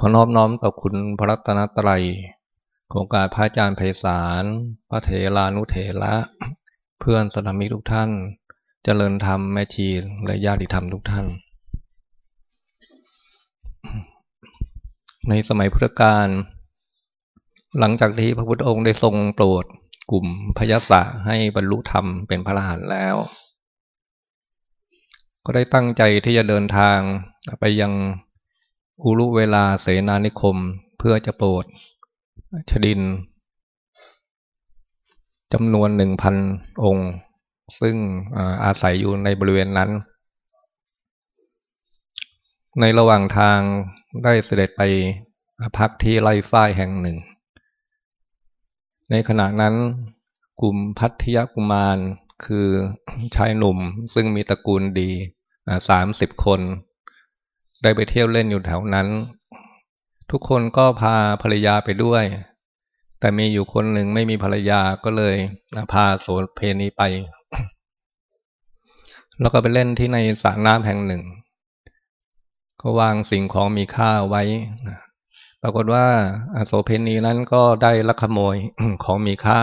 ขอนอบน้อมต่อคุณพระรัตนตรัยโครงการพระอาจารย์ไพศาล พระเถรานุเถระ เพื่อนสนามิทุกท่านเจริญธรรมแม่ชีและญาติธรรมทุกท่าน ในสมัยพุทธกาลหลังจากที่พระพุทธองค์ได้ทรงโปรดกลุ่มพยศะให้บรรลุธรรมเป็นพระอรหันต์แล้ว ก็ได้ตั้งใจที่จะเดินทางไปยัง อุรุเวลาเสนานิคมเพื่อจะโปรดชดินจำนวนหนึ่งพันองค์ ซึ่งอาศัยอยู่ในบริเวณนั้น ในระหว่างทางได้เสด็จไปพักที่ไร่ฝ้ายแห่งหนึ่ง ในขณะนั้นกลุ่มพัทยกุมารคือชายหนุ่มซึ่งมีตระกูลดีสามสิบคน ได้ไปเที่ยวเล่นอยู่แถวนั้น ทุกคนก็พาภรรยาไปด้วย แต่มีอยู่คนหนึ่งไม่มีภรรยาก็เลยพาโสเพนีไป แล้วก็ไปเล่นที่ในสระน้ำแห่งหนึ่ง ก็วางสิ่งของมีค่าไว้ ปรากฏว่าโสเพณีนั้นก็ได้ลักขโมยของมีค่า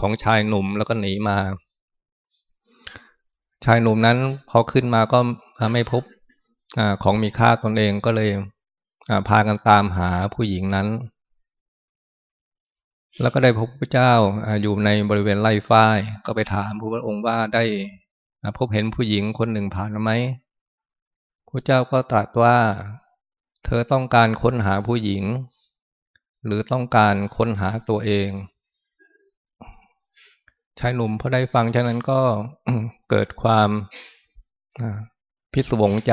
ของชายหนุ่มแล้วก็หนีมา ชายหนุ่มนั้นพอขึ้นมาก็ไม่พบ ของมีค่าตนเองก็เลยพากันตามหาผู้หญิงนั้น แล้วก็ได้พบพระเจ้าอยู่ในบริเวณไร่ฝ้าย ก็ไปถามพระองค์ว่าได้พบเห็นผู้หญิงคนหนึ่งผ่านไหมพระเจ้าก็ตรัสว่า เธอต้องการค้นหาผู้หญิง หรือต้องการค้นหาตัวเองชายหนุ่มพอได้ฟังฉะนั้นก็เกิดความพิศวงใจ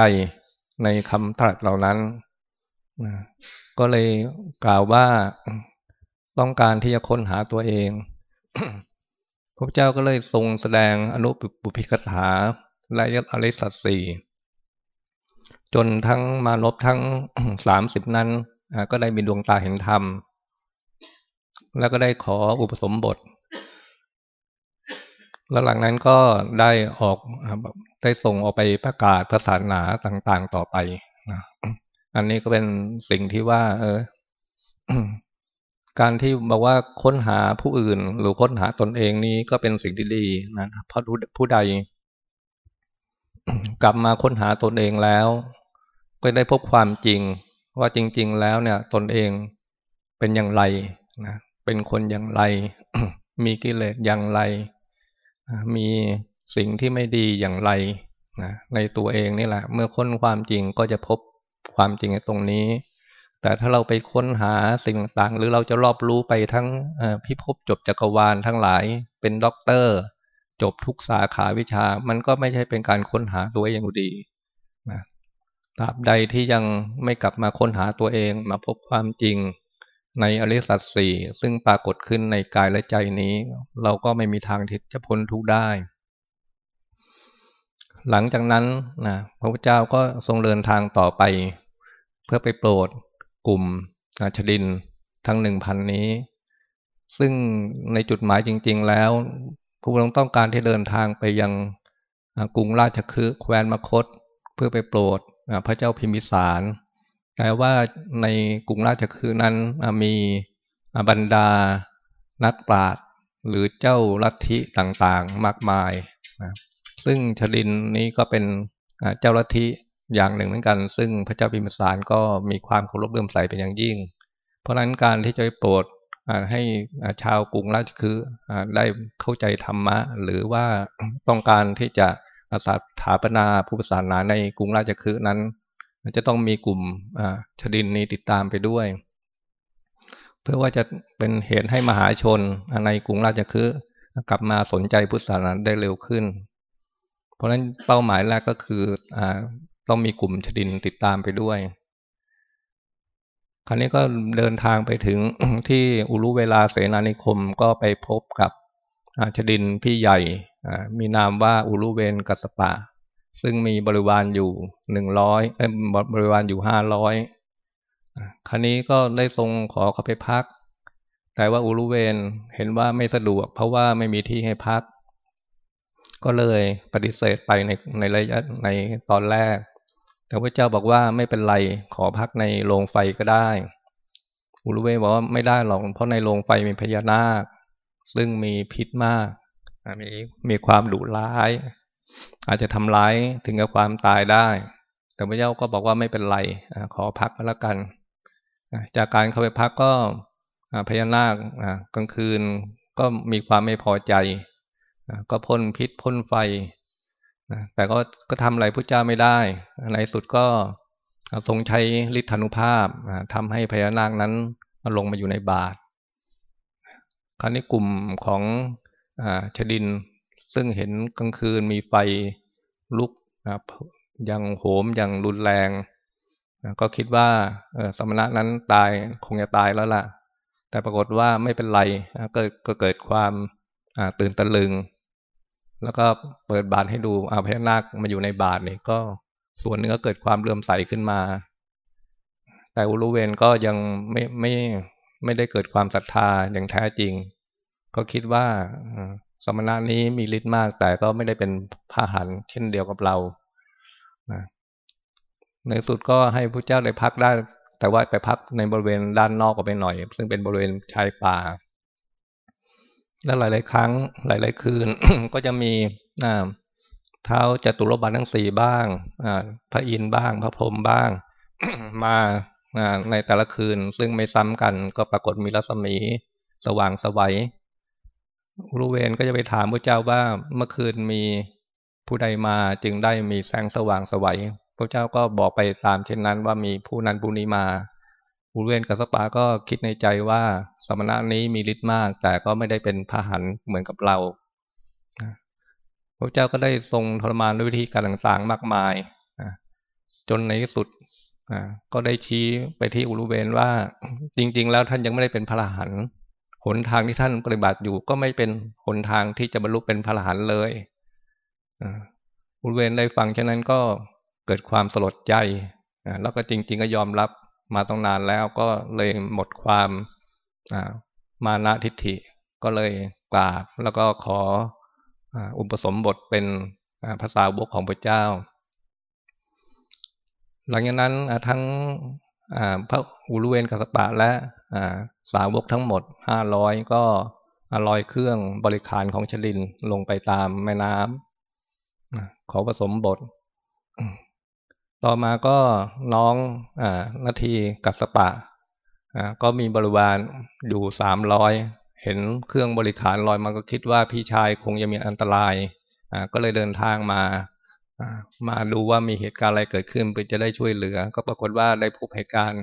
ในคำตรัสเหล่านั้นก็เลยกล่าวว่าต้องการที่จะค้นหาตัวเอง พระเจ้าก็เลยทรงแสดงอนุปุพิกถาและยอริสัตสีจนทั้งมานพทั้งสามสิบนั้น ก็ได้มีดวงตาเห็นธรรม แล้วก็ได้ขออุปสมบท แล้วหลังนั้นก็ได้ออกได้ส่งออกไปประกาศภาษาหนาต่างๆต่อไปนะอันนี้ก็เป็นสิ่งที่ว่า เออ การที่บอกว่าค้นหาผู้อื่น หรือค้นหาตนเองนี้ก็เป็นสิ่งที่ดีนะเพราะผู้ใด กลับมาค้นหาตนเองแล้ว ก็ได้พบความจริง ว่าจริง ๆ แล้วเนี่ย ตนเองเป็นอย่างไรนะเป็นคนอย่างไร มีกิเลสอย่างไร มีสิ่งที่ไม่ดีอย่างไรนะในตัวเองนี่แหละ เมื่อค้นความจริงก็จะพบความจริงในตรงนี้ แต่ถ้าเราไปค้นหาสิ่งต่างหรือเราจะรอบรู้ไปทั้งพิภพจบจักรวาลทั้งหลาย เป็นด็อกเตอร์ จบทุกสาขาวิชา มันก็ไม่ใช่เป็นการค้นหาตัวเองอยู่ดีนะตราบใดที่ยังไม่กลับมาค้นหาตัวเองมาพบความจริง ในอริสัตสี่ซึ่งปรากฏขึ้นในกายและใจนี้ เราก็ไม่มีทางที่จะพ้นทุกข์ได้ หลังจากนั้นนะพระพุทธเจ้าก็ทรงเดินทางต่อไป เพื่อไปโปรดกลุ่มชดินทั้งหนึ่งพันนี้ ซึ่งในจุดหมายจริง ๆ แล้วผู้ลงค์ต้องการที่เดินทางไปยังกรุงราชคฤห์แคว้นมคต เพื่อไปโปรดพระเจ้าพิมพิสาร แต่ว่าในกรุงราชคฤห์นั้นมีบรรดานักปราชญ์หรือเจ้าลัทธิต่างๆมากมายนะซึ่งชลินนี้ก็เป็นเจ้าลัทธิอย่างหนึ่งเหมือนกัน ซึ่งพระเจ้าพิมพสารก็มีความเคารพเลื่อมใสเป็นอย่างยิ่ง เพราะฉะนั้นการที่จะโปรดให้ชาวกรุงราชคือได้เข้าใจธรรมะ หรือว่าต้องการที่จะสถาปนาผู้ศาสนาในกรุงราชคือนั้น จะต้องมีกลุ่มชดินนี้ติดตามไปด้วย เพื่อว่าจะเป็นเหตุให้มหาชนในกรุงราชคือกลับมาสนใจพุทธศาสนาได้เร็วขึ้น เพราะฉะนั้นเป้าหมายแรกก็คืออต้องมีกลุ่มชดินติดตามไปด้วย คราวนี้ก็เดินทางไปถึงที่อุรุเวลาเสนานิคมก็ไปพบกับชดินพี่ใหญ่มีนามว่าอุรุเวนกัสปะ ซึ่งมีบริวารอยู่หนึ่งร้อยบริวารอยู่ห้าร้อยคราวนี้ก็ได้ทรงขอเขาไปพัก แต่ว่าอุรุเวนเห็นว่าไม่สะดวก เพราะว่าไม่มีที่ให้พัก ก็เลยปฏิเสธไปในในระยะในตอนแรก แต่พระเจ้าบอกว่าไม่เป็นไรขอพักในโรงไฟก็ได้ อุลุเวนบอกว่าไม่ได้หรอกเพราะในโรงไฟมีพญานาค ซึ่งมีพิษมาก มีมีความดุร้าย อาจจะทำร้ายถึงกับความตายได้ แต่พระเจ้าก็บอกว่าไม่เป็นไรขอพักก็แล้วกัน จากการเข้าไปพักก็พญานาคกลางคืนก็มีความไม่พอใจ ก็พ่นพิษพ่นไฟ แต่ก็ก็ทำอะไรพระเจ้าไม่ได้ ในสุดก็ทรงใช้ฤทธานุภาพทำให้พญานาคนั้นลงมาอยู่ในบาทคราวนี้กลุ่มของอชดิน ซึ่งเห็นกลางคืนมีไฟลุกนะยังโหมอย่างรุนแรงก็คิดว่าสมณะนั้นตายคงจะตายแล้วล่ะ แต่ปรากฏว่าไม่เป็นไรก็เกิดความตื่นตะลึง แล้วก็เปิดบาทให้ดูอาพญานาคมาอยู่ในบาทนี่ก็ส่วนนึงก็เกิดความเลื่อมใสขึ้นมา แต่อุลุเวนก็ยังไม่ไม่ไม่ได้เกิดความศรัทธาอย่างแท้จริง ก็คิดว่า สมณะนี้มีฤทธิ์มากแต่ก็ไม่ได้เป็นพาหันเช่นเดียวกับเราในสุดก็ให้พระเจ้าได้พักได้ แต่ว่าไปพักในบริเวณด้านนอกก็ไปหน่อย ซึ่งเป็นบริเวณชายป่า และหลาย ๆ ครั้งหลาย ๆ คืน ก็จะมีเท้าจตุรบาลทั้งสี่บ้างพระอินทร์บ้าง พระพรหมบ้าง มาในแต่ละคืน ซึ่งไม่ซ้ำกันก็ปรากฏมีรัศมีสว่างสวัย รูเวนก็จะไปถามพระเจ้าว่าเมื่อคืนมีผู้ใดมาจึงได้มีแสงสว่างสวัยพระเจ้าก็บอกไปตามเช่นนั้นว่ามีผู้นั้นผู้นี้มาอุเวนกับสปาก็คิดในใจว่าสมณะนี้มีฤทธิ์มาก แต่ก็ไม่ได้เป็นพาหันเหมือนกับเราพระเจ้าก็ได้ทรงทรมานด้วยวิธีการต่างๆมากมายจนในที่สุดก็ได้ชี้ไปที่อุลุเวนว่าจริง ๆ แล้วท่านยังไม่ได้เป็นพระหัน หนทางที่ท่านปฏิบัติอยู่ก็ไม่เป็นหนทางที่จะบรรลุเป็นพระอรหันต์เลยอุเวนได้ฟังเช่นนั้นก็เกิดความสลดใจแล้วก็จริง ๆ ก็ยอมรับมาต้องนานแล้วก็เลยหมดความมานะทิฏฐิก็เลยกราบแล้วก็ขออุปสมบทเป็นภาษาบกของพระเจ้า หลังจากนั้นทั้ง พระอุลุเวนกัสปะและสาวกทั้งหมดห้าร้อยก็ลอยเครื่องบริขารของชลินลงไปตามแม่น้ำขอผสมบท ต่อมาก็น้องอนาทีกัสปะก็มีบริวารอยู่สามร้อยเห็นเครื่องบริขารลอยมาก็คิดว่าพี่ชายคงจะมีอันตรายก็เลยเดินทางมา มาดูว่ามีเหตุการณ์อะไรเกิดขึ้นเพื่อจะได้ช่วยเหลือ ก็ปรากฏว่าได้พบเหตุการณ์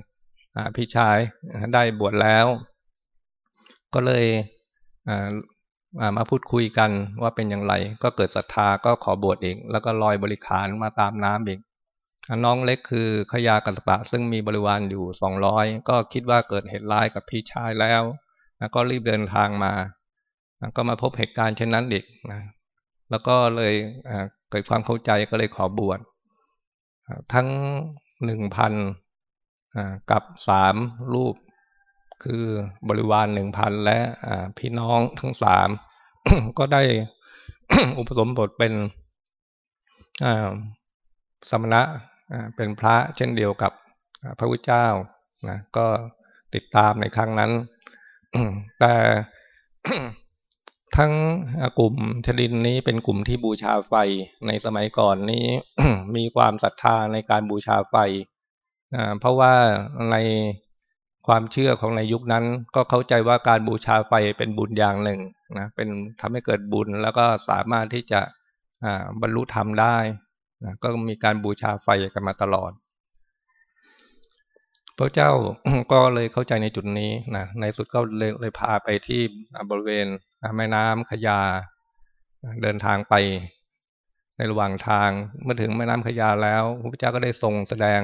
พี่ชายได้บวชแล้ว ก็เลยมาพูดคุยกันว่าเป็นอย่างไร ก็เกิดศรัทธาก็ขอบวชเองแล้วก็ลอยบริขารมาตามน้ำเองน้องเล็กคือขยากัสปะซึ่งมีบริวารอยู่สองร้อยก็คิดว่าเกิดเหตุร้ายกับพี่ชายแล้วก็รีบเดินทางมาก็มาพบเหตุการณ์เช่นนั้นอีกนะแล้วก็เลย เกิดความเข้าใจก็เลยขอบวชทั้งหนึ่งพันกับสามรูป คือบริวารหนึ่งพันและพี่น้องทั้งสามก็ได้อุปสมบทเป็นสมณะเป็นพระเช่นเดียวกับพระพุทธเจ้านะก็ติดตามในครั้งนั้น แต่ ทั้งกลุ่มชลินนี้เป็นกลุ่มที่บูชาไฟในสมัยก่อนนี้มีความศรัทธาในการบูชาไฟเพราะว่าในความเชื่อของในยุคนั้น ก็เข้าใจว่าการบูชาไฟเป็นบุญอย่างหนึ่งนะเป็นทำให้เกิดบุญแล้วก็สามารถที่จะบรรลุธรรมได้นะก็มีการบูชาไฟกันมาตลอด พระเจ้าก็เลยเข้าใจในจุดนี้นะในสุดก็เลยเลยพาไปที่บริเวณ แม่น้ำขยา เดินทางไปในระหว่างทางเมื่อถึงแม่น้ำขยาแล้วพระเจ้าก็ได้ทรงแสดง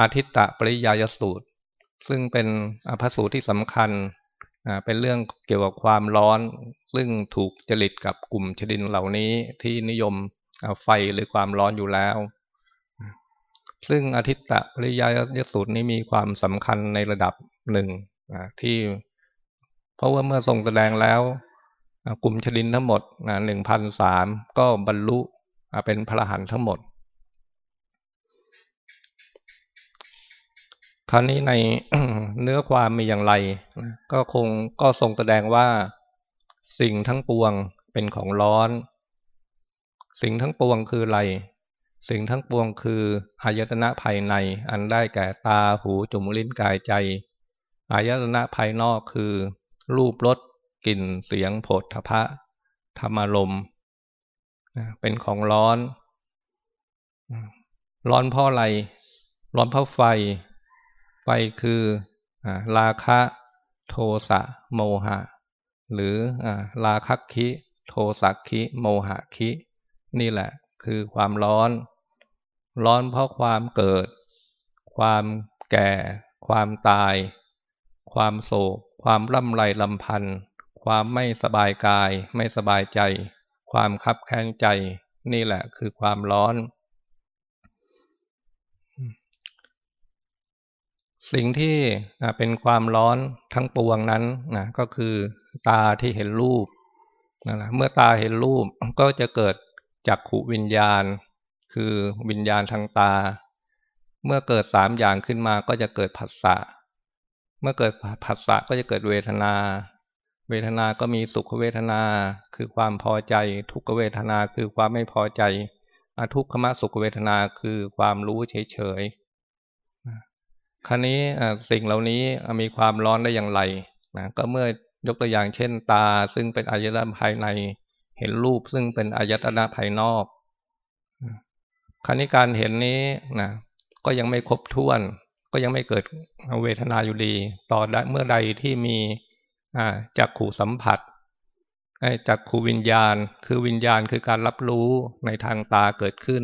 อาทิตตะปริยายสูตร ซึ่งเป็นพระสูตรที่สำคัญเป็นเรื่องเกี่ยวกับความร้อน ซึ่งถูกจริตกับกลุ่มชดินเหล่านี้ที่นิยมไฟหรือความร้อนอยู่แล้ว ซึ่งอาทิตตะปริยายสูตรนี้มีความสำคัญในระดับหนึ่งที่ เพราะว่าเมื่อทรงแสดงแล้วกลุ่มชลินทั้งหมดหนึ่งพันสามก็บรรลุเป็นพระหันทั้งหมด คราวนี้ในเนื้อความมีอย่างไร ก็คงก็ทรงแสดงว่าสิ่งทั้งปวงเป็นของร้อน สิ่งทั้งปวงคืออะไร สิ่งทั้งปวงคืออายตนะภายใน อันได้แก่ตาหูจมูกลิ้นกายใจอายตนะภายนอกคือ รูปรสกลิ่นเสียงโผฏฐพะธรรมารมเป็นของร้อน ร้อนเพราะอะไร ร้อนเพราะไฟ ไฟคือราคะโทสะโมหะ หรือราคักคิโทสักคิโมหะคิ นี่แหละคือความร้อน ร้อนเพราะความเกิด ความแก่ ความตาย ความโศก ความร่ำไรลำพันธ์ความไม่สบายกาย ไม่สบายใจ ความคับแค้นใจ นี่แหละคือความร้อน สิ่งที่เป็นความร้อนทั้งปวงนั้นนะก็คือตาที่เห็นรูปนะเมื่อตาเห็นรูปก็จะเกิดจักขุวิญญาณ คือวิญญาณทางตา เมื่อเกิดสามอย่างขึ้นมาก็จะเกิดผัสสะ เมื่อเกิดผัสสะก็จะเกิดเวทนา เวทนาก็มีสุขเวทนา คือความพอใจ ทุกขเวทนาคือความไม่พอใจอทุกขมสุขเวทนาคือความรู้เฉยๆครั้นี้สิ่งเหล่านี้มีความร้อนได้อย่างไรนะก็เมื่อยกตัวอย่างเช่น ตาซึ่งเป็นอายตนะภายใน เห็นรูปซึ่งเป็นอายตนะภายนอกครั้นี้การเห็นนี้นะก็ยังไม่ครบถ้วน ก็ยังไม่เกิดเวทนาอยู่ดี ต่อเมื่อใดที่มีจักขู่สัมผัสจักขู่วิญญาณ คือวิญญาณคือการรับรู้ในทางตาเกิดขึ้น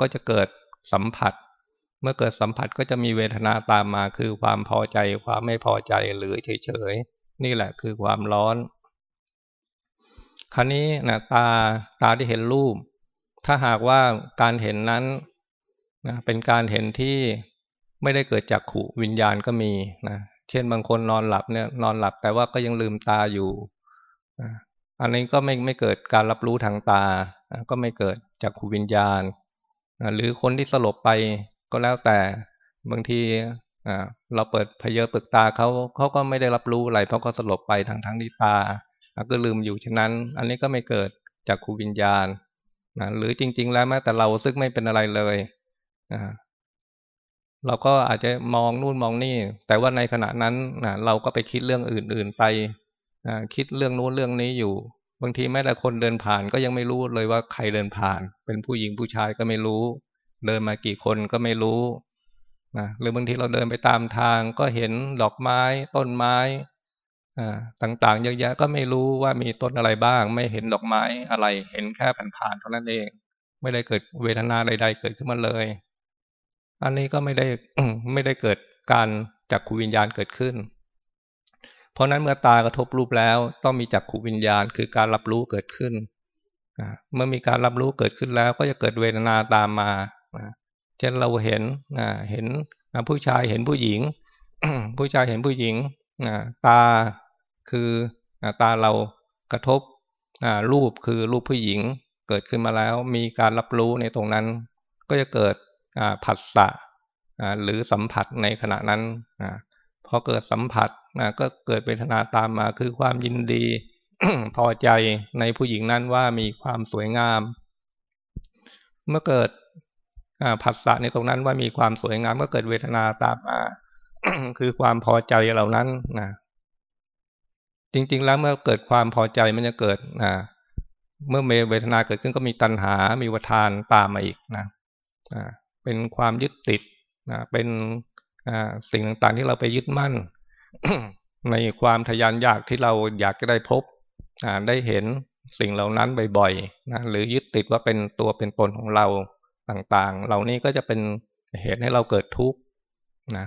ก็จะเกิดสัมผัส เมื่อเกิดสัมผัสก็จะมีเวทนาตามมา คือความพอใจ ความไม่พอใจหรือเฉยๆ นี่แหละคือความร้อน คราวนี้นะตาตาที่เห็นรูป ถ้าหากว่าการเห็นนั้นนะเป็นการเห็นที่ ไม่ได้เกิดจากขุวิญญาณก็มีนะเช่นบางคนนอนหลับเนี่ยนอนหลับแต่ว่าก็ยังลืมตาอยู่อันนี้ก็ไม่ไม่เกิดการรับรู้ทางตา ก็ไม่เกิดจากขูวิญญาณ หรือคนที่สลบไปก็แล้วแต่บางทีเราเปิดพเยอเปิดตาเขาเขาก็ไม่ได้รับรู้อะไรเพราะเขาสลบไปทางทั้งที่ตาก็ลืมอยู่ฉะนั้น อันนี้ก็ไม่เกิดจากขูวิญญาณหรือจริง ๆ แล้วแม้แต่เราซึ่งไม่เป็นอะไรเลย เราก็อาจจะมองนู่นมองนี่ แต่ว่าในขณะนั้นนะเราก็ไปคิดเรื่องอื่น ๆไปคิดเรื่องนู้นเรื่องนี้อยู่ บางทีแม้แต่คนเดินผ่านก็ยังไม่รู้เลยว่าใครเดินผ่าน เป็นผู้หญิงผู้ชายก็ไม่รู้ เดินมากี่คนก็ไม่รู้นะหรือบางทีเราเดินไปตามทางก็เห็นดอกไม้ต้นไม้ต่างๆเยอะแยะก็ไม่รู้ว่ามีต้นอะไรบ้าง ไม่เห็นดอกไม้อะไร เห็นแค่ผ่านๆเท่านั้นเอง ไม่ได้เกิดเวทนาใดๆเกิดขึ้นมาเลย อันนี้ก็ไม่ได้ไม่ได้เกิดการจักขูวิญญาณเกิดขึ้น เพราะนั้นเมื่อตากระทบรูปแล้ว ต้องมีจักขูวิญญาณคือการรับรู้เกิดขึ้นเมื่อมีการรับรู้เกิดขึ้นแล้ว ก็จะเกิดเวทนาตามมาเช่นเราเห็นเห็นผู้ชายเห็นผู้หญิง ผู้ชายเห็นผู้หญิงตาคือตาเรากระทบรูปคือรูปผู้หญิงเกิดขึ้นมาแล้ว มีการรับรู้ในตรงนั้น ก็จะเกิด ผัสสะหรือสัมผัสในขณะนั้นพอเกิดสัมผัสก็เกิดเวทนาตามมาคือความยินดีพอใจในผู้หญิงนั้นว่ามีความสวยงาม เมื่อเกิดผัสสะในตรงนั้นว่ามีความสวยงามก็เกิดเวทนาตามมาคือความพอใจเหล่านั้นนะจริง ๆ แล้วเมื่อเกิดความพอใจมันจะเกิดเมื่อเวทนาเกิดขึ้นก็มีตัณหา มีวทานตามมาอีกนะ เป็นความยึดติดนะเป็นสิ่งต่างๆที่เราไปยึดมั่น ในความทยานอยากที่เราอยากจะได้พบได้เห็นสิ่งเหล่านั้นบ่อยๆนะหรือยึดติดว่าเป็นตัวเป็นตนของเราต่างๆ เหล่านี้ก็จะเป็นเหตุให้เราเกิดทุกข์นะ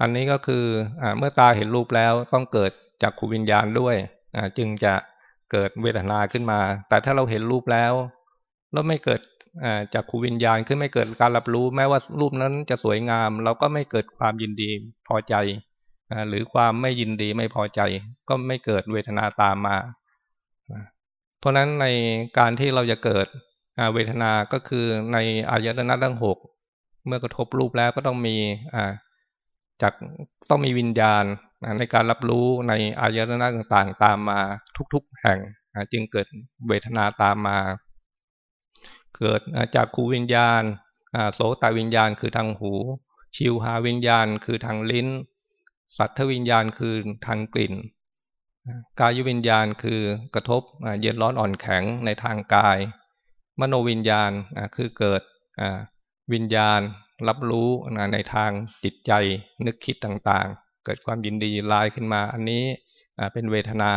อันนี้ก็คืออเมื่อตาเห็นรูปแล้วต้องเกิดจากขูวิญญาณด้วยจึงจะเกิดเวทนาขึ้นมา แต่ถ้าเราเห็นรูปแล้ว แล้วไม่เกิด จากขูวิญญาณขึ้นไม่เกิดการรับรู้ แม้ว่ารูปนั้นจะสวยงาม เราก็ไม่เกิดความยินดีพอใจหรือความไม่ยินดีไม่พอใจ ก็ไม่เกิดเวทนาตามมา เพราะฉะนั้นในการที่เราจะเกิดเวทนาก็คือในอายตนะทั้งหกเมื่อกระทบรูปแล้วก็ต้องมีจากต้องมีวิญญาณในการรับรู้ในอายตนะต่างๆ ตามมาทุก ๆ แห่งจึงเกิดเวทนาตามมา เกิดจากขูวิญญาณโสตวิญญาณคือทางหู ชิวหาวิญญาณคือทางลิ้น สัทธวิญญาณคือทางกลิ่น กายวิญญาณคือกระทบเย็นร้อนอ่อนแข็งในทางกาย มโนวิญญาณคือเกิดวิญญาณรับรู้ในทางจิตใจนึกคิดต่างๆ เกิดความยินดีลายขึ้นมา อันนี้เป็นเวทนา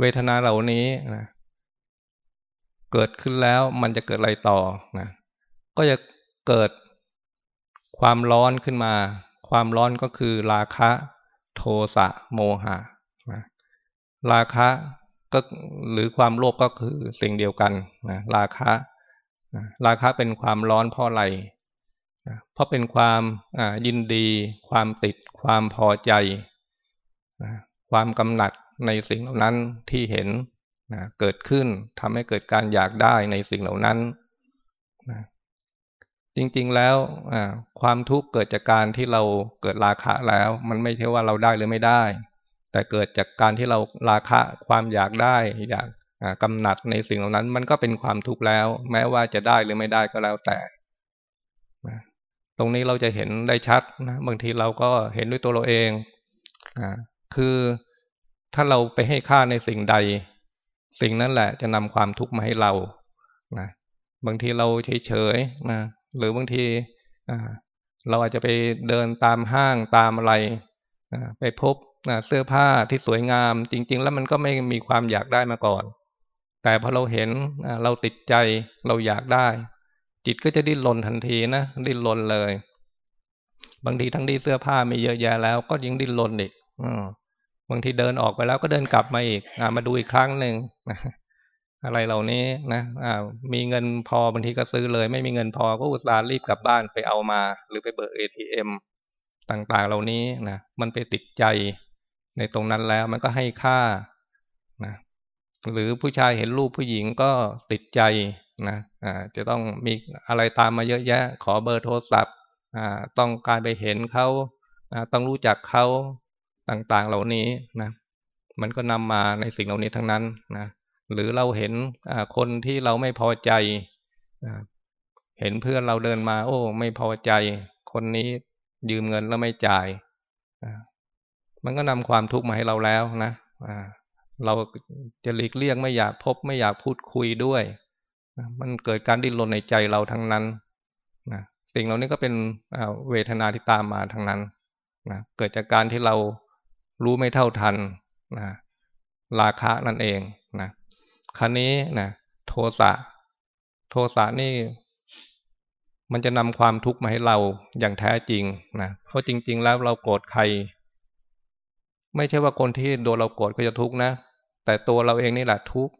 เวทนาเหล่านี้ เกิดขึ้นแล้วมันจะเกิดอะไรต่อนะก็จะเกิดความร้อนขึ้นมา ความร้อนก็คือราคะโทสะโมหะนะราคะก็หรือความโลภกก็คือสิ่งเดียวกันนะราคะราคะเป็นความร้อนเพราะอะไรเพราะเป็นความยินดี ความติด ความพอใจความกำหนัดในสิ่งเหล่านั้นที่เห็น เกิดขึ้นทำให้เกิดการอยากได้ในสิ่งเหล่านั้นจริงๆแล้วความทุกข์เกิดจากการที่เราเกิดราคะแล้ว มันไม่ใช่ว่าเราได้หรือไม่ได้ แต่เกิดจากการที่เราราคะความอยากได้อยากกำหนัดในสิ่งเหล่านั้น มันก็เป็นความทุกข์แล้ว แม้ว่าจะได้หรือไม่ได้ก็แล้วแต่ตรงนี้เราจะเห็นได้ชัดนะบางทีเราก็เห็นด้วยตัวเราเองคือถ้าเราไปให้ค่าในสิ่งใด สิ่งนั้นแหละจะนำความทุกข์มาให้เรานะบางทีเราเฉยๆนะหรือบางทีเราอาจจะไปเดินตามห้างตามอะไรไปพบเสื้อผ้าที่สวยงาม จริง ๆ แล้วมันก็ไม่มีความอยากได้มาก่อน แต่พอเราเห็นเราติดใจเราอยากได้ จิตก็จะดิ้นรนทันทีนะดิ้นรนเลย บางทีทั้งที่เสื้อผ้ามีเยอะแยะแล้ว ก็ยังดิ้นรนอีก บางทีเดินออกไปแล้วก็เดินกลับมาอีกอมาดูอีกครั้งหนึ่งอะไรเหล่านี้นะมีเงินพอบางทีก็ซื้อเลย ไม่มีเงินพอก็อุตส่าห์รีบกลับบ้านไปเอามา หรือไปเบิกเอทีเอ็มต่างๆ เหล่านี้นะมันไปติดใจในตรงนั้นแล้วมันก็ให้ค่านะหรือผู้ชายเห็นรูปผู้หญิงก็ติดใจนะอ่าจะต้องมีอะไรตามมาเยอะแยะ ขอเบอร์โทรศัพท์อ่าต้องการไปเห็นเขาอ่าต้องรู้จักเขา ต่างๆเหล่านี้นะมันก็นำมาในสิ่งเหล่านี้ทั้งนั้นนะหรือเราเห็นคนที่เราไม่พอใจ เห็นเพื่อนเราเดินมา โอ้ ไม่พอใจ คนนี้ยืมเงินแล้วไม่จ่ายมันก็นำความทุกข์มาให้เราแล้วนะเราจะหลีกเลี่ยงไม่อยากพบไม่อยากพูดคุยด้วย มันเกิดการดิ้นรนในใจเราทั้งนั้นนะสิ่งเหล่านี้ก็เป็นเวทนาที่ตามมาทั้งนั้นนะเกิดจากการที่เรา รู้ไม่เท่าทันนะราคะนั่นเองนะครั้นี้นะโทสะโทสะนี่ มันจะนำความทุกข์มาให้เราอย่างแท้จริงนะเพราะจริง ๆ แล้วเราโกรธใคร ไม่ใช่ว่าคนที่โดนเราโกรธก็จะทุกข์นะ แต่ตัวเราเองนี่แหละทุกข์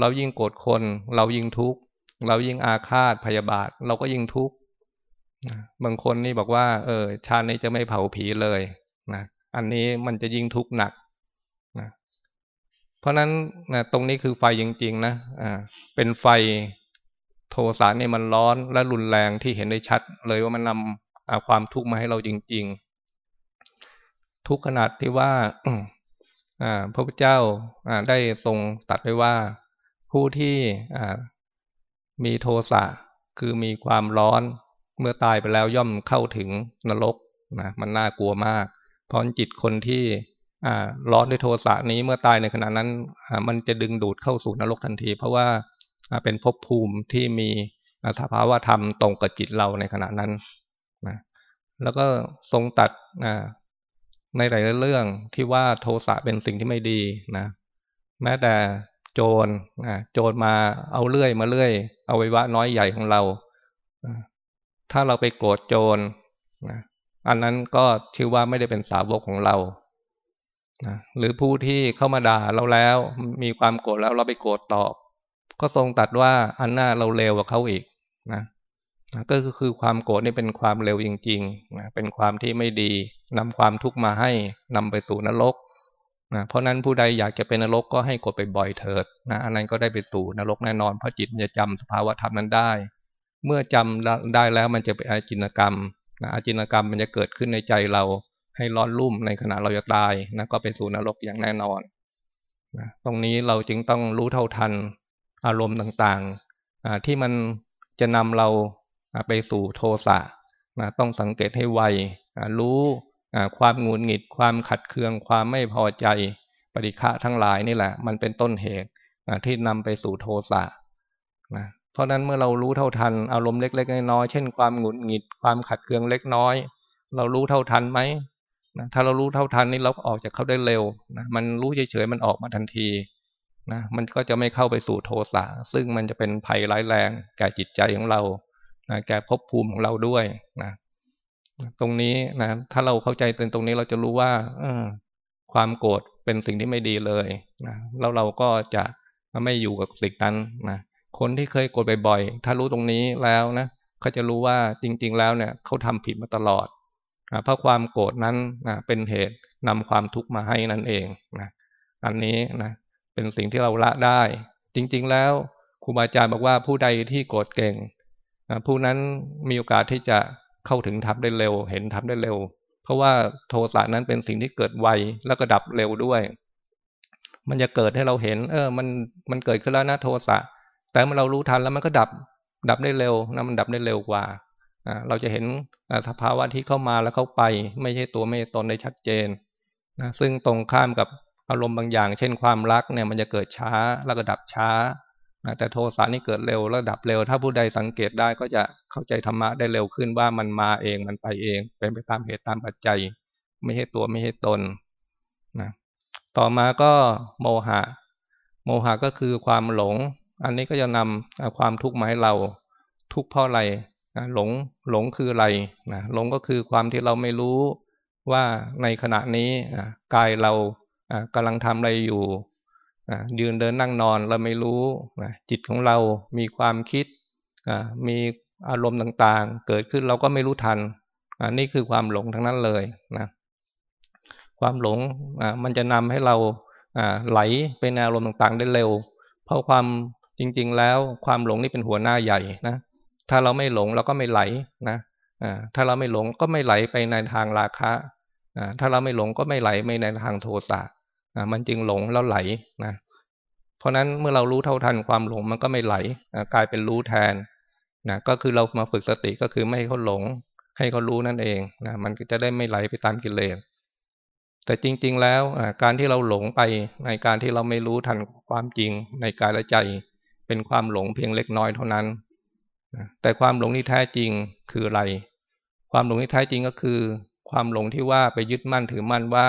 เรายิ่งโกรธคน เรายิ่งทุกข์เรายิ่งอาฆาตพยาบาท เราก็ยิ่งทุกข์บางคนนี่บอกว่า เออชาตินี้จะไม่เผาผีเลยนะ อันนี้มันจะยิ่งทุกข์หนักนะเพราะนั้นนะตรงนี้คือไฟจริงๆนะอ่าเป็นไฟโทสะเนี่ยมันร้อนและรุนแรงที่เห็นได้ชัด เลยว่ามันนำความทุกข์มาให้เราจริง ๆ ทุกขนาดที่ว่าพระพุทธเจ้าได้ทรงตัดไว้ว่าผู้ที่มีโทสะคือมีความร้อนเมื่อตายไปแล้วย่อมเข้าถึงนรกนะมันน่ากลัวมาก เพราะจิตคนที่ร้อนด้วยโทสะนี้เมื่อตายในขณะนั้นมันจะดึงดูดเข้าสู่นรกทันที เพราะว่าเป็นภพภูมิที่มีสภาวะธรรมตรงกับจิตเราในขณะนั้นนะแล้วก็ทรงตัดในหลายเรื่องที่ว่าโทสะเป็นสิ่งที่ไม่ดีนะแม้แต่โจรโจรมาเอาเลื่อยมาเลื่อยเอาไว้ว่าน้อยใหญ่ของเรา ถ้าเราไปโกรธโจรนะ อันนั้นก็ชื่อว่าไม่ได้เป็นสาวกของเรานะหรือผู้ที่เข้ามาด่าเราแล้วมีความโกรธแล้วเราไปโกรธตอบ ก็ทรงตัดว่าอันหน้าเราเลวกว่าเขาอีกนะก็คือความโกรธนี่เป็นความเร็วจริงๆนะเป็นความที่ไม่ดีนำความทุกข์มาให้นำไปสู่นรกนะเพราะนั้นผู้ใดอยากจะเป็นนรกก็ให้กดไปบ่อยเถิดนะอันนั้นก็ได้ไปสู่นรกแน่นอนเพราะจิตจะจำสภาวะธรรมนั้นได้ เมื่อจำได้แล้วมันจะเป็นอาจินกรรม นะอาจินกรรมมันจะเกิดขึ้นในใจเราให้ร้อนรุ่มในขณะเราจะตายนะก็ไปสู่นรกอย่างแน่นอนนะตรงนี้เราจึงต้องรู้เท่าทันอารมณ์ต่างๆ ที่มันจะนำเราไปสู่โทสะนะต้องสังเกตให้ไวรู้ความงุนหงิด ความขัดเคือง ความไม่พอใจปริฆะทั้งหลายนี่แหละ มันเป็นต้นเหตุที่นำไปสู่โทสะนะ เพราะนั้นเมื่อเรารู้เท่าทันอารมณ์เล็กๆน้อยๆเช่นความหงุดหงิดความขัดเคืองเล็กน้อย เรารู้เท่าทันไหมนะถ้าเรารู้เท่าทันนี่เราออกจากเขาได้เร็วนะมันรู้เฉยๆมันออกมาทันทีนะมันก็จะไม่เข้าไปสู่โทสะซึ่งมันจะเป็นภัยร้ายแรงแก่จิตใจของเรานะแก่ภพภูมิของเราด้วยนะตรงนี้นะถ้าเราเข้าใจตรงนี้เราจะรู้ว่าอความโกรธเป็นสิ่งที่ไม่ดีเลยนะแล้วเราก็จะไม่อยู่กับสิ่งนั้นนะ คนที่เคยโกรธบ่อยๆถ้ารู้ตรงนี้แล้วนะเขาจะรู้ว่าจริง ๆ แล้วเนี่ยเขาทำผิดมาตลอดนะเพราะความโกรธนั้นนะเป็นเหตุนำความทุกข์มาให้นั่นเองนะอันนี้นะเป็นสิ่งที่เราละได้ จริง ๆ แล้วครูบาอาจารย์บอกว่าผู้ใดที่โกรธเก่งนะผู้นั้นมีโอกาสที่จะเข้าถึงธรรมได้เร็ว เห็นธรรมได้เร็ว เพราะว่าโทสะนั้นเป็นสิ่งที่เกิดไวแล้วก็ดับเร็วด้วย มันจะเกิดให้เราเห็น เออ มันมันเกิดขึ้นแล้วนะโทสะ แต่เมื่อเรารู้ทันแล้วมันก็ดับดับได้เร็วนะมันดับได้เร็วกว่าเราจะเห็นสภาวะที่เข้ามาแล้วเข้าไป ไม่ใช่ตัวไม่ตนได้ชัดเจนนะซึ่งตรงข้ามกับอารมณ์บางอย่าง เช่นความรักเนี่ยมันจะเกิดช้าแล้วก็ดับช้านะแต่โทสะนี่เกิดเร็วแล้วดับเร็ว ถ้าผู้ใดสังเกตได้ก็จะเข้าใจธรรมะได้เร็วขึ้นว่ามันมาเองมันไปเอง เป็นไปตามเหตุตามปัจจัย ไม่ใช่ตัวไม่ใช่ตนนะต่อมาก็โมหะ โมหะก็คือความหลง อันนี้ก็จะนำความทุกข์มาให้เราทุกข์เพราะอะไรหลงหลงคืออะไรนะหลงก็คือความที่เราไม่รู้ว่าในขณะนี้กายเรากำลังทำอะไรอยู่ยืนเดินนั่งนอนเราไม่รู้จิตของเรามีความคิดมีอารมณ์ต่างๆ เกิดขึ้นเราก็ไม่รู้ทันนี่คือความหลงทั้งนั้นเลยนะความหลงมันจะนำให้เราไหลไปในอารมณ์ต่างๆ ได้เร็ว เพราะความ จริงๆแล้วความหลงนี่เป็นหัวหน้าใหญ่นะ ถ้าเราไม่หลงเราก็ไม่ไหลนะถ้าเราไม่หลงก็ไม่ไหลไปในทางราคะถ้าเราไม่หลงก็ไม่ไหลไปในทางโทสะมันจึงหลงแล้วไหลนะเพราะนั้นเมื่อเรารู้เท่าทันความหลงมันก็ไม่ไหลกลายเป็นรู้แทนนะก็คือเรามาฝึกสติก็คือไม่ให้เขาหลง ให้เขารู้นั่นเองนะมันจะได้ไม่ไหลไปตามกิเลสแต่จริง ๆ แล้วการที่เราหลงไปในการที่เราไม่รู้ทันความจริงในกายและใจ เป็นความหลงเพียงเล็กน้อยเท่านั้น แต่ความหลงที่แท้จริงคืออะไร ความหลงที่แท้จริงก็คือ ความหลงที่ว่าไปยึดมั่นถือมั่นว่า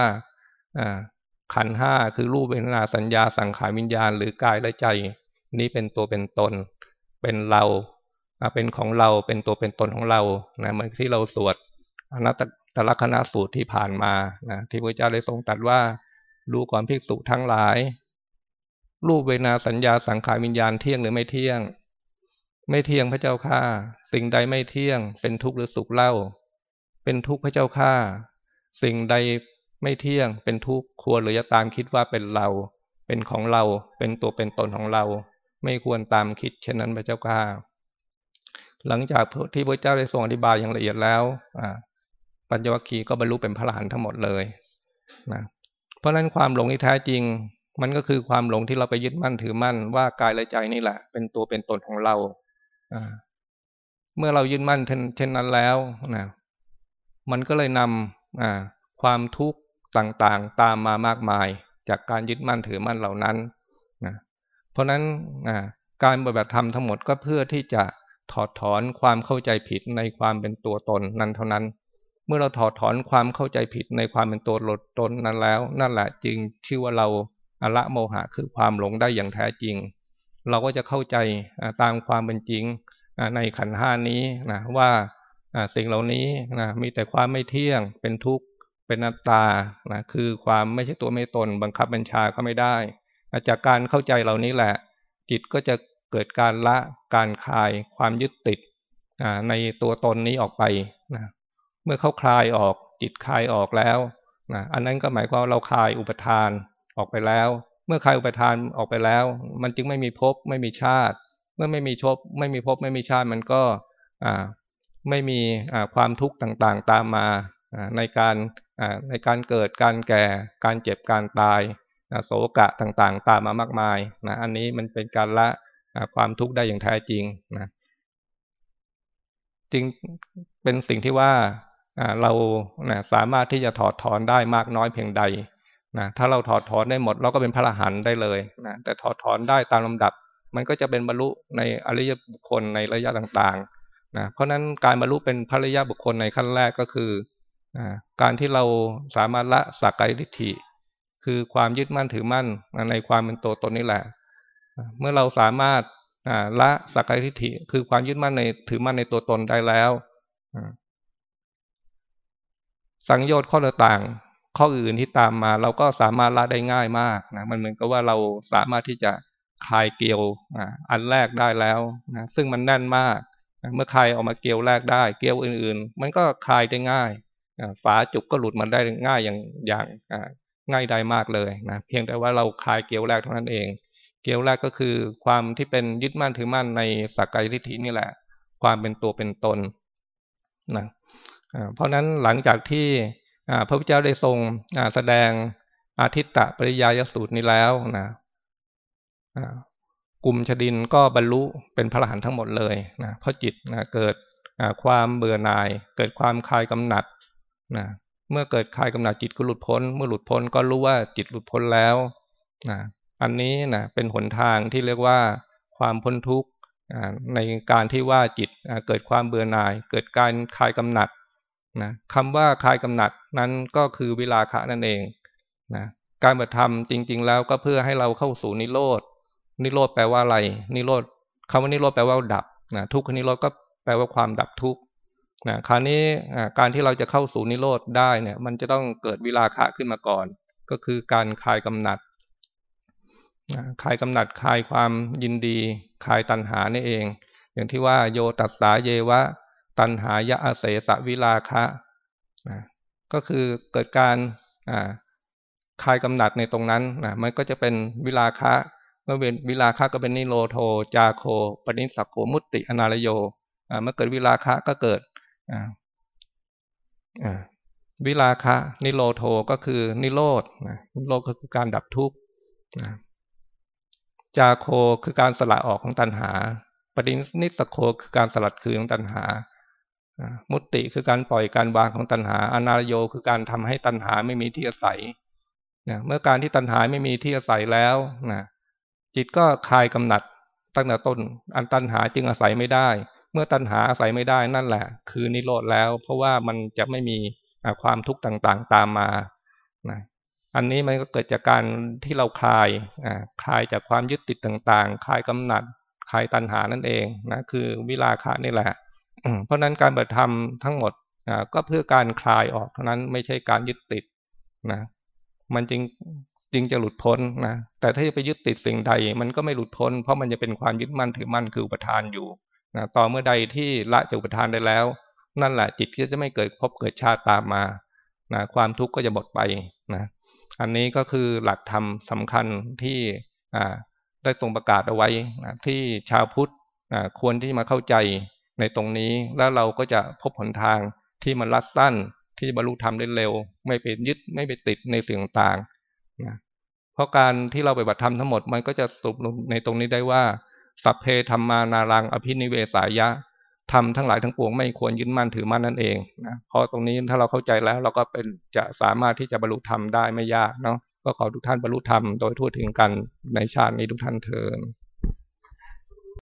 ขันห้าคือรูปเวทนาสัญญาสังขารวิญญาณหรือกายและใจ นี้เป็นตัวเป็นตน เป็นเราเป็นของเราเป็นตัวเป็นตนของเรานะเหมือนที่เราสวดอนัตตลักณะสูตรที่ผ่านมานะที่พระเจ้าได้ทรงตรัสว่าดูก่อนภิกษุทั้งหลาย รูปเวนาสัญญาสังขารวิญญาณเที่ยงหรือไม่เที่ยง ไม่เที่ยงพระเจ้าข้าสิ่งใดไม่เที่ยง เป็นทุกข์หรือสุขเล่า เป็นทุกข์พระเจ้าข้าสิ่งใดไม่เที่ยง เป็นทุกข์ควรหรือจะตามคิดว่าเป็นเรา เป็นของเรา เป็นตัวเป็นตนของเรา ไม่ควรตามคิดเช่นนั้นพระเจ้าข้าหลังจากที่พระเจ้าได้ทรงอธิบายอย่างละเอียดแล้วปัญญวัคคีย์ก็บรรลุเป็นพระอรหันต์ทั้งหมดเลยนะเพราะฉะนั้นความหลงที่แท้จริง มันก็คือความหลงที่เราไปยึดมั่นถือมั่นว่ากายและใจนี่แหละ เป็นตัวเป็นตนของเราเมื่อเรายึดมั่นเช่นนั้นแล้วนะมันก็เลยนำความทุกข์ต่างๆ ตามมามากมาย จากการยึดมั่นถือมั่นเหล่านั้นนะเพราะฉะนั้นการปฏิบัติธรรมทั้งหมดก็เพื่อที่จะถอดถอนความเข้าใจผิดในความเป็นตัวตนนั้นเท่านั้น เมื่อเราถอดถอนความเข้าใจผิดในความเป็นตัวตนนั้นแล้ว นั่นแหละจึงชื่อว่าเรา อละโมหะคือความหลงได้อย่างแท้จริง เราก็จะเข้าใจตามความเป็นจริงในขันห้านี้นะว่าสิ่งเหล่านี้นะมีแต่ความไม่เที่ยงเป็นทุกข์เป็นนัตตานะคือความไม่ใช่ตัวไม่ตน บังคับบัญชาก็ไม่ได้จากการเข้าใจเหล่านี้แหละ จิตก็จะเกิดการละการคลายความยึดติดในตัวตนนี้ออกไปนะเมื่อเขาคลายออกจิตคลายออกแล้วนะอันนั้นก็หมายความเราคลายอุปทาน ออกไปแล้ว เมื่อใคลายอุปทานออกไปแล้ว มันจึงไม่มีภพไม่มีชาติไมื่อไม่มีชบไม่มีภพไม่มีชาติมันก็อ่าไม่มีอ่าความทุกข์ต่างๆ ตามมาในการในการเกิดการแก่การเจ็บการตายโศกะต่างๆ ตามมามากมายนะอันนี้มันเป็นการละความทุกข์ได้อย่างแท้จริงนะจริงเป็นสิ่งที่ว่าเราสามารถที่จะถอดถอนได้มากน้อยเพียงใด นะถ้าเราถอดถอนได้หมด เราก็เป็นพระอรหันต์ได้เลยนะแต่ถอดถอนได้ตามลำดับ มันก็จะเป็นบรรลุในอริยบุคคลในระยะต่างๆนะเพราะนั้นการบรรลุเป็นพระอริยบุคคลในขั้นแรกก็คือการที่เราสามารถละสักกายทิฏฐิ คือความยึดมั่นถือมั่นในความเป็นตัวตนนี่แหละ เมื่อเราสามารถละสักกายทิฏฐิ คือความยึดมั่นในถือมั่นในตัวตนได้แล้วสังโยชน์ข้อต่าง ข้ออื่นที่ตามมาเราก็สามารถละได้ง่ายมากนะมันเหมือนกับว่าเราสามารถที่จะคลายเกลียวอันแรกได้แล้วนะซึ่งมันแน่นมากเมื่อคลายออกมาเกลียวแรกได้ เกลียวอื่น ๆ มันก็คลายได้ง่ายฝาจุกก็หลุดมันได้ง่ายอย่างอย่างง่ายได้มากเลยนะเพียงแต่ว่าเราคลายเกลียวแรกเท่านั้นเอง เกลียวแรกก็คือความที่เป็นยึดมั่นถือมั่นในสักกายทิฏฐินี่แหละ ความเป็นตัวเป็นตนนะเพราะนั้นหลังจากที่ พระพุทธเจ้าได้ทรงแสดงอาทิตตะปริยายสูตรนี้แล้วนะกลุ่มชดินก็บรรลุเป็นพระอรหันต์ทั้งหมดเลยนะเพราะจิตนะเกิดความเบื่อหน่าย เกิดความคลายกำหนัดนะเมื่อเกิดคลายกำหนัดจิตก็หลุดพ้น เมื่อหลุดพ้นก็รู้ว่าจิตหลุดพ้นแล้วนะอันนี้นะเป็นหนทางที่เรียกว่าความพ้นทุกข์ในการที่ว่าจิตเกิดความเบื่อหน่าย เกิดการคลายกำหนัด นะคำว่าคลายกำหนัดนั้นก็คือวิลาคะนั่นเองนะการปฏิธรรมจริง ๆ แล้วก็เพื่อให้เราเข้าสู่นิโรธนิโรธแปลว่าอะไร นิโรธคำว่านิโรธแปลว่าดับนะทุกขนิโรธก็แปลว่าความดับทุกข์นะคราวนี้การที่เราจะเข้าสู่นิโรธได้เนี่ย มันจะต้องเกิดวิลาคะขึ้นมาก่อน ก็คือการคลายกำหนัดคลายกำหนัดคลายความยินดีคลายตัณหานี่เอง อย่างที่ว่าโยตัสสาเยวะ ตัณหายะอาเสสวิลาคะนะก็คือเกิดการคลายกำหนัดในตรงนั้นนะมันก็จะเป็นวิลาคะเมื่อเป็นวิลาคะก็เป็นนิโรโท จาโค ปนิสักโขมุตติอนารโยเมื่อเกิดวิลาคะก็เกิดวิลาคะ นิโรโทก็คือนิโรธนิโรธก็คือการดับทุกข์จาโคคือการสละออกของตัณหา ปฏินิสโคคือการสลัดคืนของตัณหา มุตติคือการปล่อยการวางของตัณหา อนารโยคือการทำให้ตัณหาไม่มีที่อาศัยเมื่อการที่ตัณหาไม่มีที่อาศัยแล้วนะจิตก็คลายกำหนัดตั้งแต่ต้น อันตัณหาจึงอาศัยไม่ได้ เมื่อตัณหาอาศัยไม่ได้นั่นแหละ คือนิโรธแล้ว เพราะว่ามันจะไม่มีความทุกข์ต่างๆตามมานะอันนี้มันก็เกิดจากการที่เราคลายคลายจากความยึดติดต่างๆ คลายกำหนัด คลายตัณหานั่นเองนะคือวิลาคะนี่แหละ เพราะนั้นการปฏิธรรมทั้งหมดก็เพื่อการคลายออกเท่านั้นไม่ใช่การยึดติดนะ มันจริงจริงจะหลุดพ้นนะ แต่ถ้าจะไปยึดติดสิ่งใด มันก็ไม่หลุดพ้น เพราะมันจะเป็นความยึดมั่นถือมั่นคืออุปทานอยู่นะต่อเมื่อใดที่ละจากอุปทานได้แล้ว นั่นแหละจิตก็จะไม่เกิดพบเกิดชาติตามมานะความทุกข์ก็จะหมดไปนะ อันนี้ก็คือหลักธรรมสาคัญที่ได้ทรงประกาศเอาไว้นะที่ชาวพุทธควรที่มาเข้าใจ ในตรงนี้แล้วเราก็จะพบหนทางที่มันรัดสั้นที่บรรลุธรรมได้เร็ว ไม่ไปยึดไม่ไปติดในสิ่งต่างๆนะเพราะการที่เราไปบัติธรรมทั้งหมดมันก็จะสรุปในตรงนี้ได้ว่าสัพเพธรรมานารังอภินิเวสายะทำทั้งหลายทั้งปวงไม่ควรยึดมั่นถือมั่นนั่นเองนะเพราะตรงนี้ถ้าเราเข้าใจแล้วเราก็เป็นจะสามารถที่จะบรรลุธรรมได้ไม่ยากเนาะก็ขอทุกท่านบรรลุธรรมโดยทั่วถึงกันในชาตินี้ทุกท่านเทอ